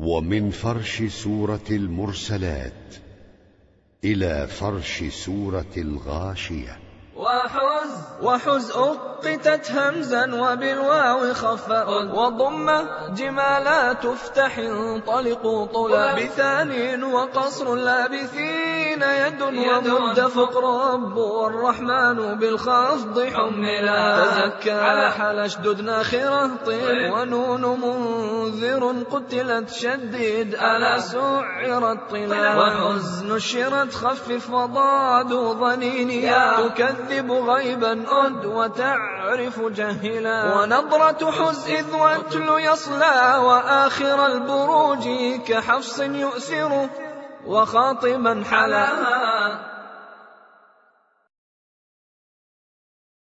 ومن فرش سورة المرسلات إلى فرش سورة الغاشية. وحز وحز أقتت همزا وبالواو خفا وضم جمالا تفتح انطلقوا طلا بثاني وقصر لابثين يد ومد فقر رب والرحمن بالخفض حملا. تزكى حل اشدد ناخرة طير ونون منذر قتلت شديد ألا سعرت طلا. وحز نشرت خفف وضاد ضنين تكذب غيبا أد وتعرف جهلا. ونظرة حز إذ واتل يصلى وآخر البروج كحفص يؤثر وخاطبا حلا